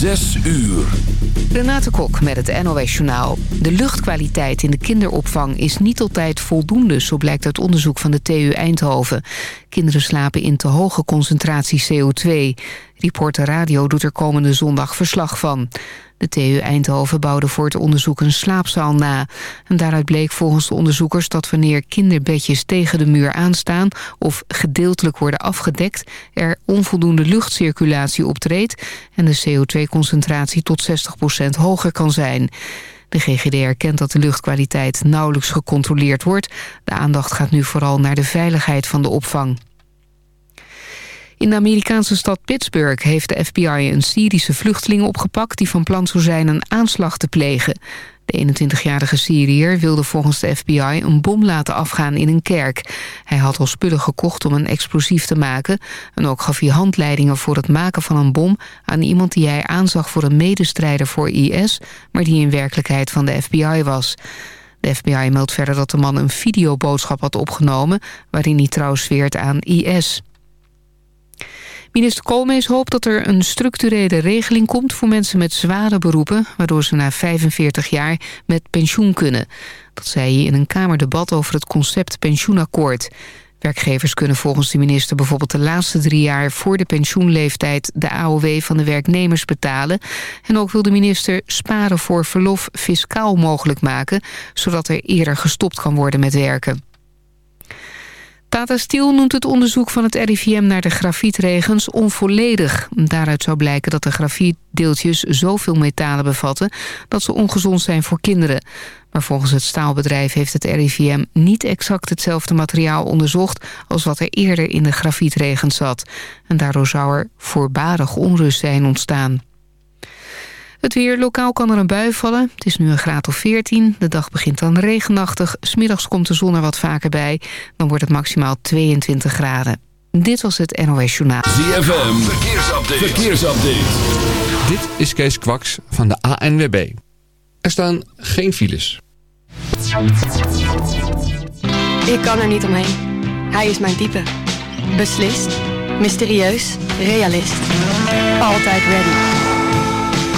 Zes uur. Renate Kok met het NOS Journaal. De luchtkwaliteit in de kinderopvang is niet altijd voldoende... zo blijkt uit onderzoek van de TU Eindhoven. Kinderen slapen in te hoge concentratie CO2. Reporter Radio doet er komende zondag verslag van. De TU Eindhoven bouwde voor het onderzoek een slaapzaal na. En daaruit bleek volgens de onderzoekers dat wanneer kinderbedjes tegen de muur aanstaan... of gedeeltelijk worden afgedekt, er onvoldoende luchtcirculatie optreedt... en de CO2-concentratie tot 60% hoger kan zijn. De GGD erkent dat de luchtkwaliteit nauwelijks gecontroleerd wordt. De aandacht gaat nu vooral naar de veiligheid van de opvang. In de Amerikaanse stad Pittsburgh heeft de FBI een Syrische vluchteling opgepakt... die van plan zou zijn een aanslag te plegen. De 21-jarige Syriër wilde volgens de FBI een bom laten afgaan in een kerk. Hij had al spullen gekocht om een explosief te maken... en ook gaf hij handleidingen voor het maken van een bom... aan iemand die hij aanzag voor een medestrijder voor IS... maar die in werkelijkheid van de FBI was... De FBI meldt verder dat de man een videoboodschap had opgenomen... waarin hij trouwens zweert aan IS. Minister Koolmees hoopt dat er een structurele regeling komt... voor mensen met zware beroepen... waardoor ze na 45 jaar met pensioen kunnen. Dat zei hij in een Kamerdebat over het concept pensioenakkoord. Werkgevers kunnen volgens de minister bijvoorbeeld de laatste drie jaar... voor de pensioenleeftijd de AOW van de werknemers betalen. En ook wil de minister sparen voor verlof fiscaal mogelijk maken... zodat er eerder gestopt kan worden met werken. Tata Steel noemt het onderzoek van het RIVM naar de grafietregens onvolledig. Daaruit zou blijken dat de grafietdeeltjes zoveel metalen bevatten... dat ze ongezond zijn voor kinderen. Maar volgens het staalbedrijf heeft het RIVM niet exact hetzelfde materiaal onderzocht... als wat er eerder in de grafietregens zat. En daardoor zou er voorbarig onrust zijn ontstaan. Het weer, lokaal kan er een bui vallen. Het is nu een graad of 14. De dag begint dan regenachtig. Smiddags komt de zon er wat vaker bij. Dan wordt het maximaal 22 graden. Dit was het NOS Journaal. ZFM, verkeersupdate. verkeersupdate. Dit is Kees Kwaks van de ANWB. Er staan geen files. Ik kan er niet omheen. Hij is mijn type. Beslist, mysterieus, realist. Altijd ready.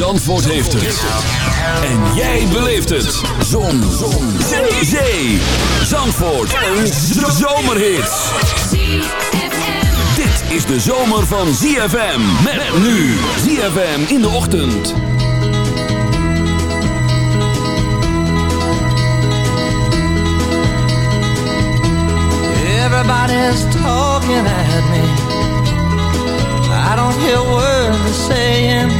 Zandvoort heeft het. En jij beleeft het. Zon. Zon. Zee. Zee. Zandvoort. Een zomerhit. Dit is de zomer van ZFM. Met nu. ZFM in de ochtend. Everybody's talking at me. I don't hear words they're saying.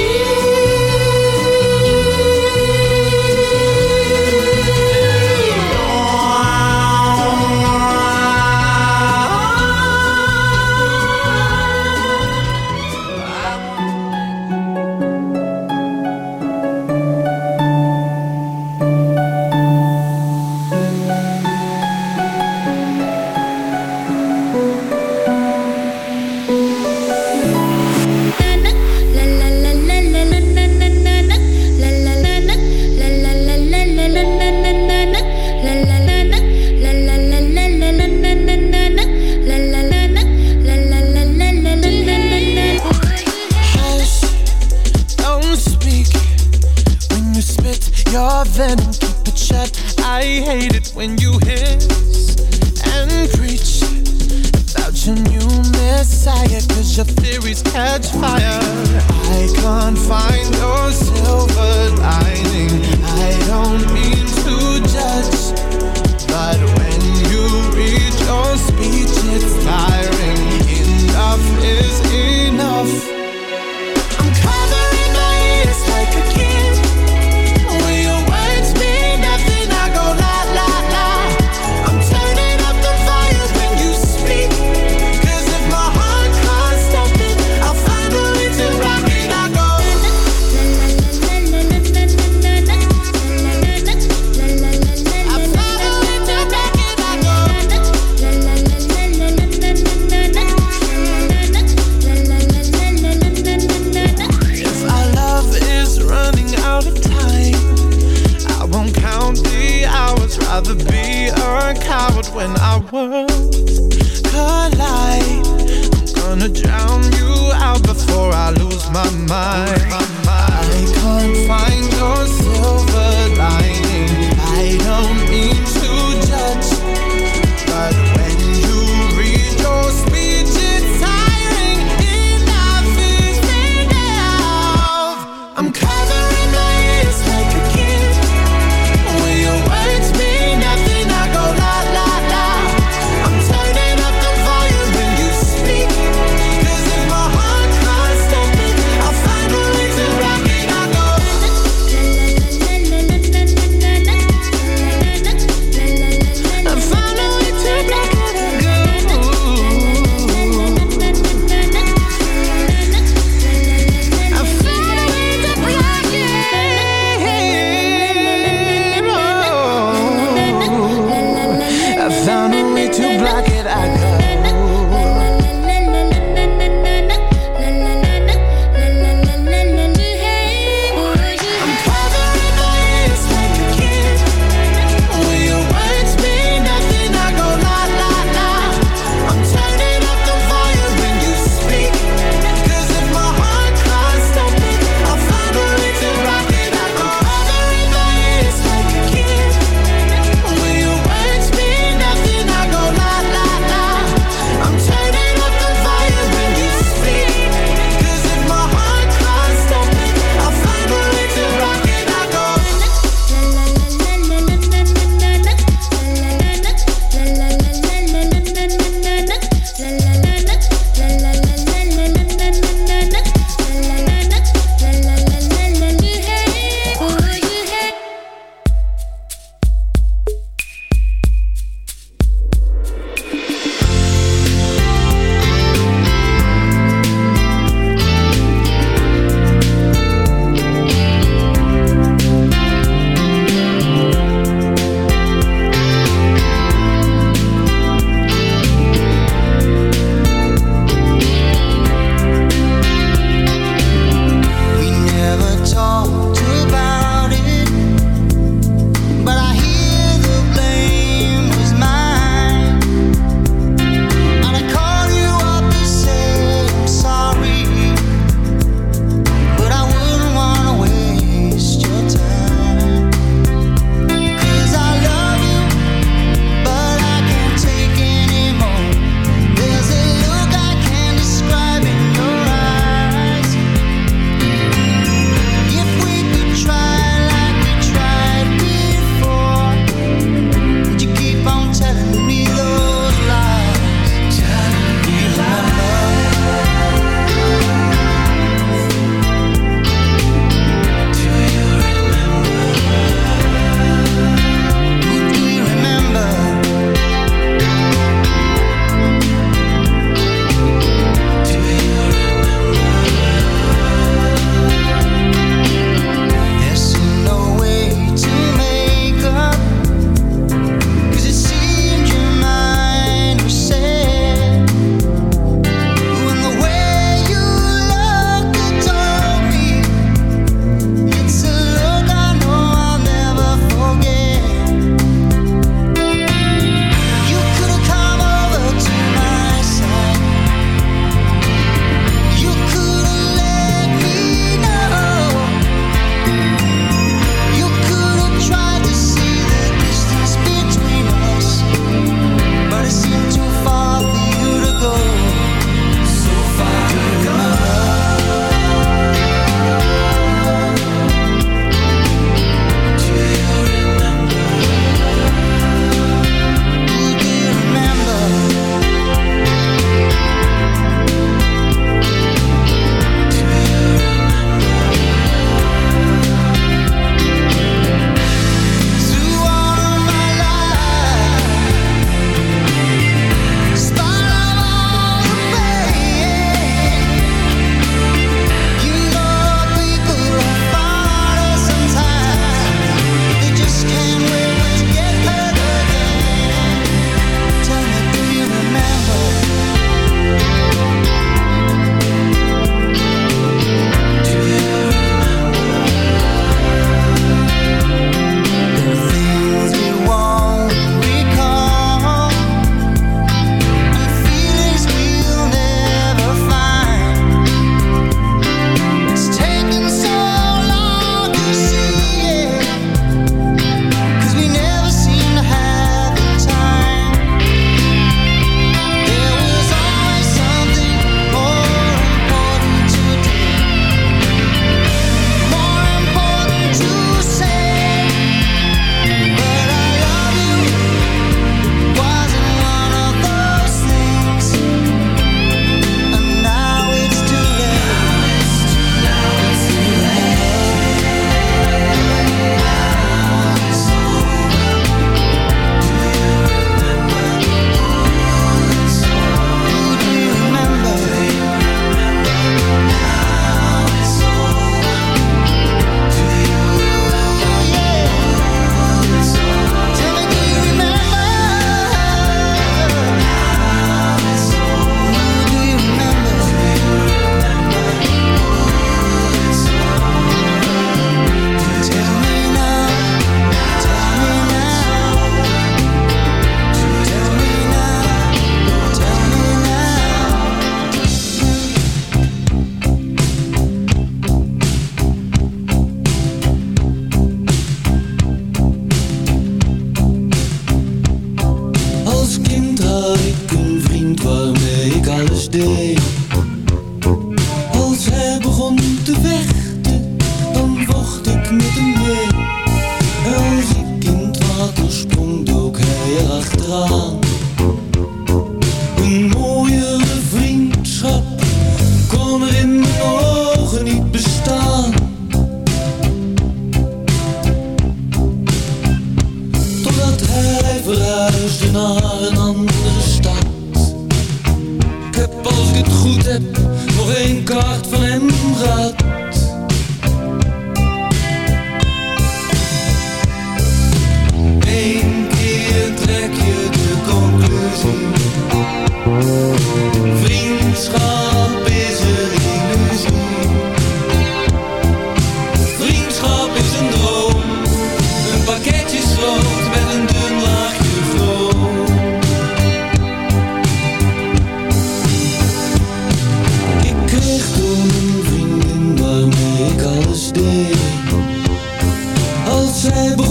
très.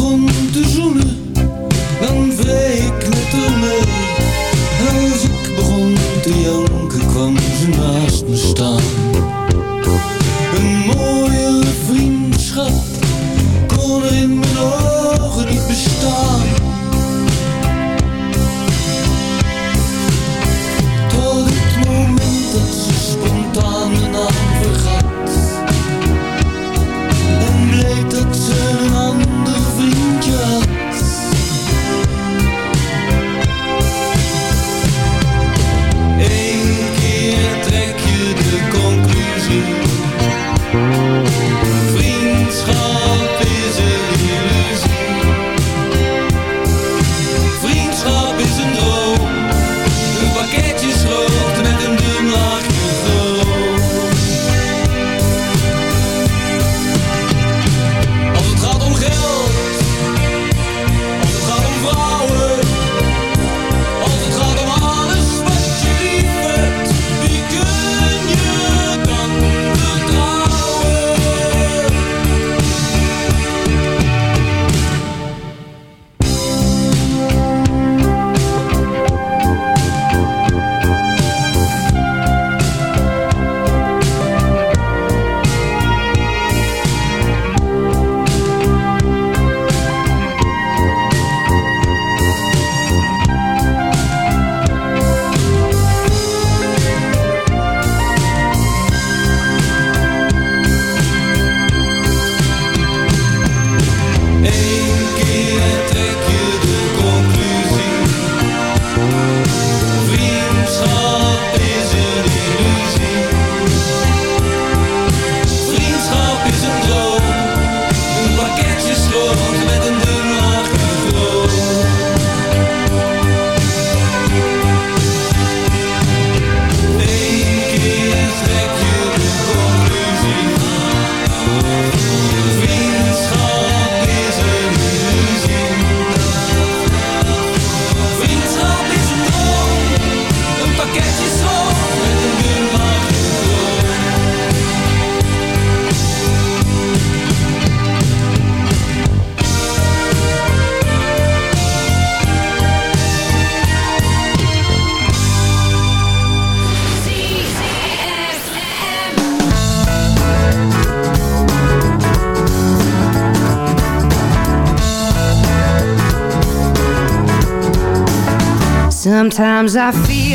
Sometimes I feel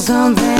something.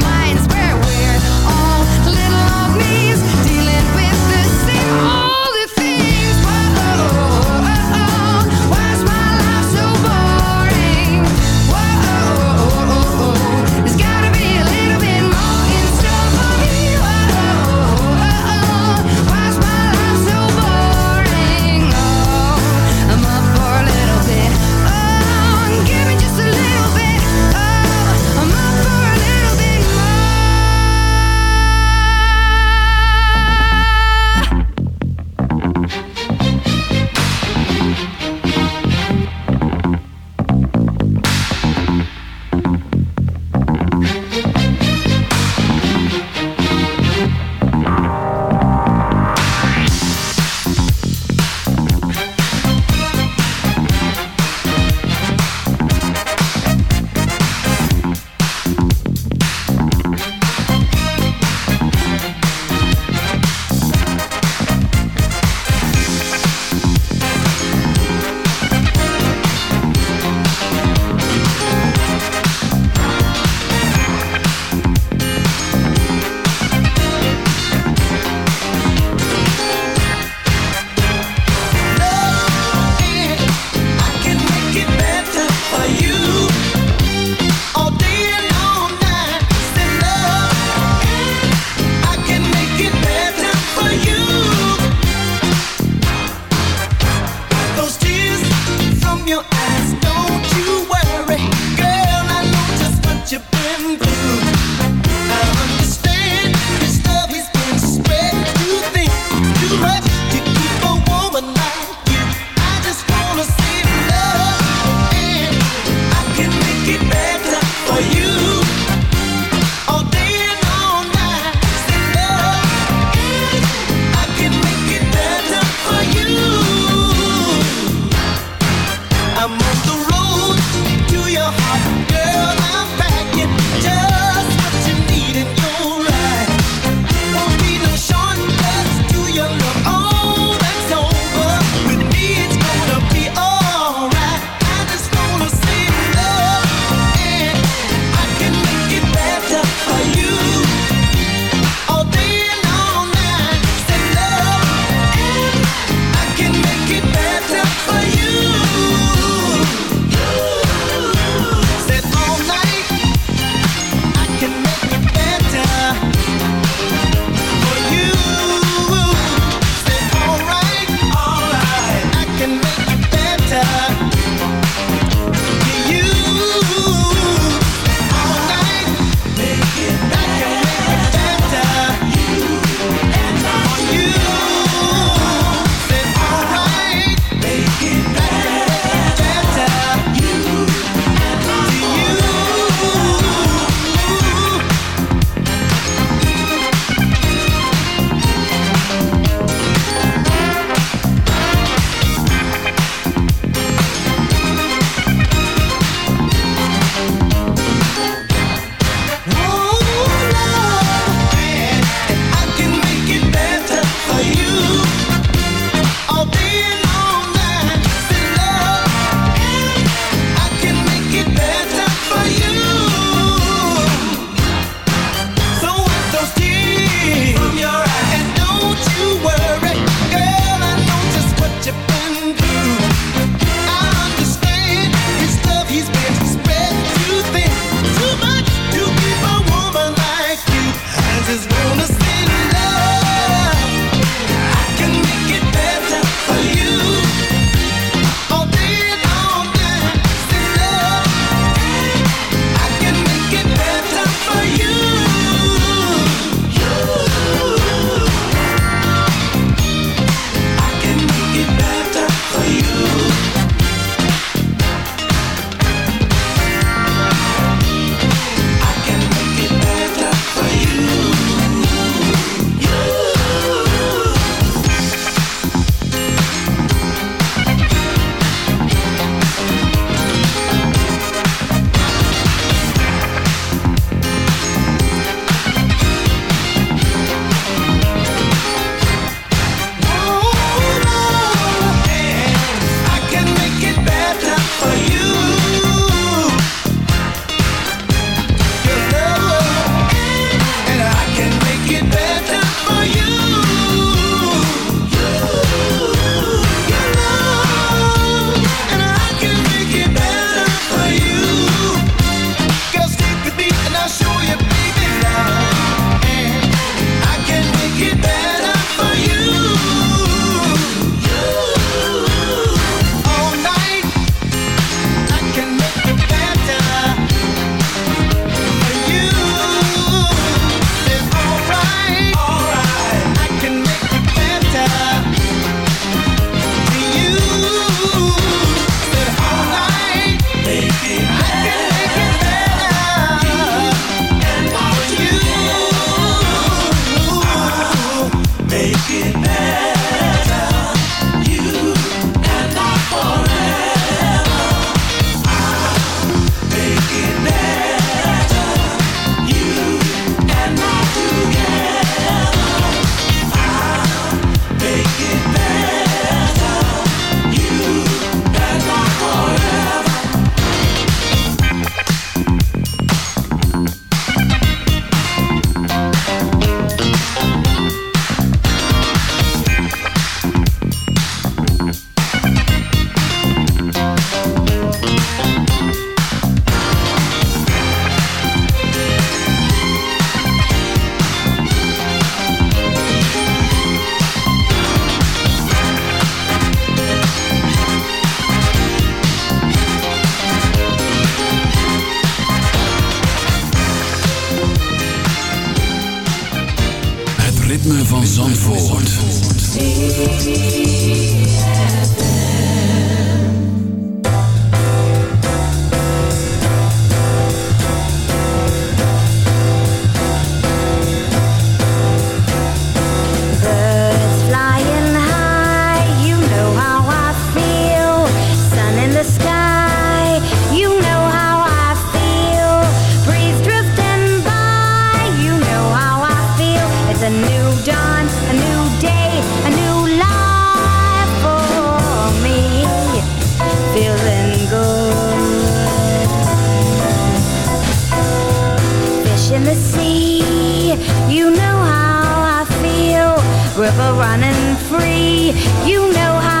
Running free, you know how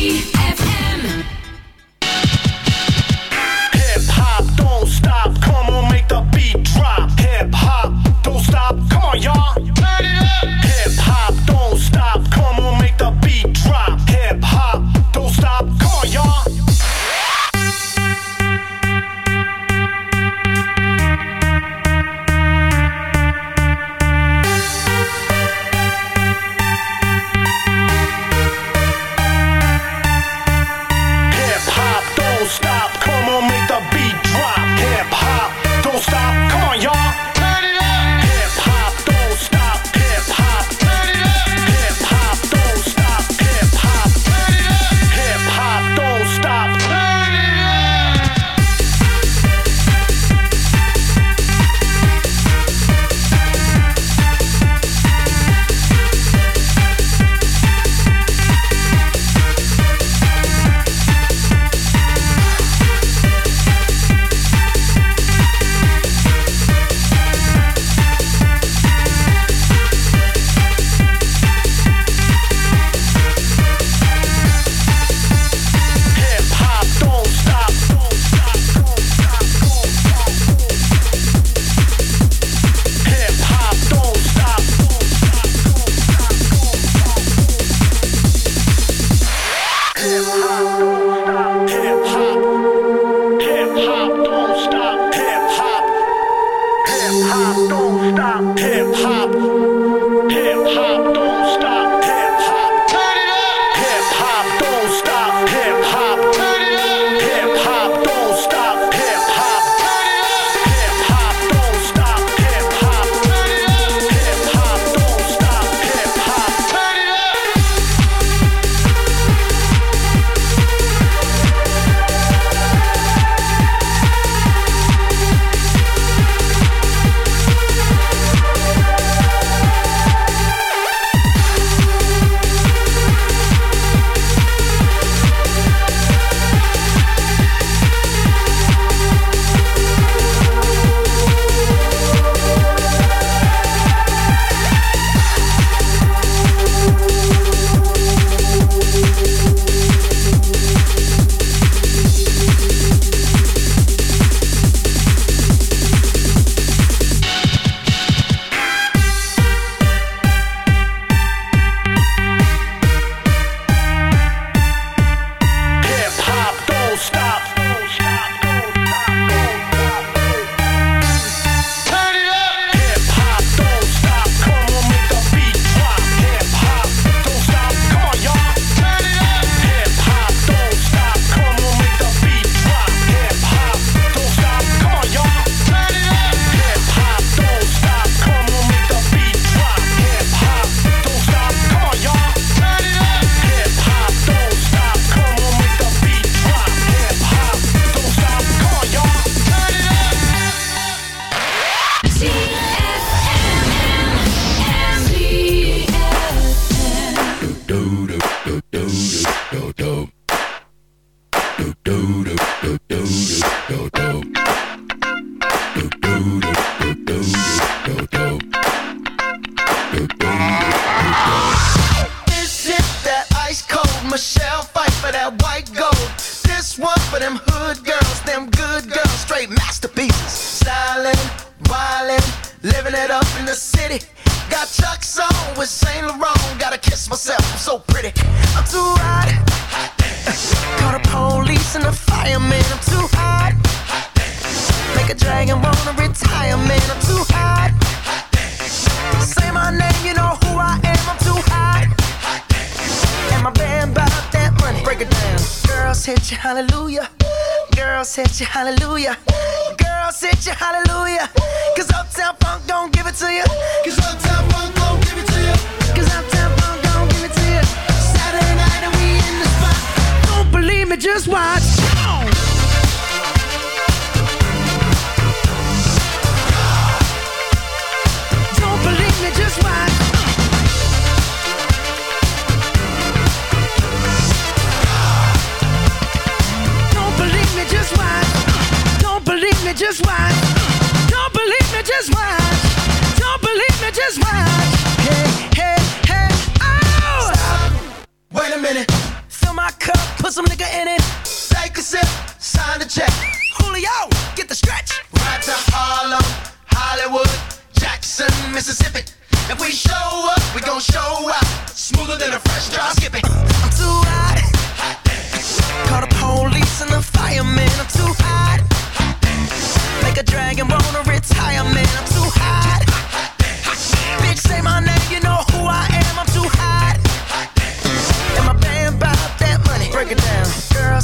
Minute. Fill my cup, put some nigga in it. Take a sip, sign the check. Julio, get the stretch. Right to Harlem, Hollywood, Jackson, Mississippi. If we show up, we gon' show out. Smoother than a fresh drop. Skip it. I'm too hot. hot Call the police and the fireman. I'm too hot. hot Make a dragon wanna retire, man. I'm too hot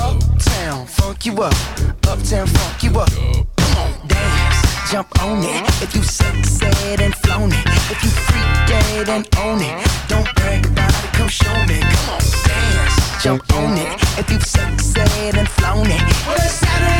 Uptown, funk you up. Uptown, funk you up. Come on, dance, jump on it. If you succeed and flown it. If you freak dead and own it. Don't brag about it, come show me. Come on, dance, jump on it. If you succeed and flown it. Saturday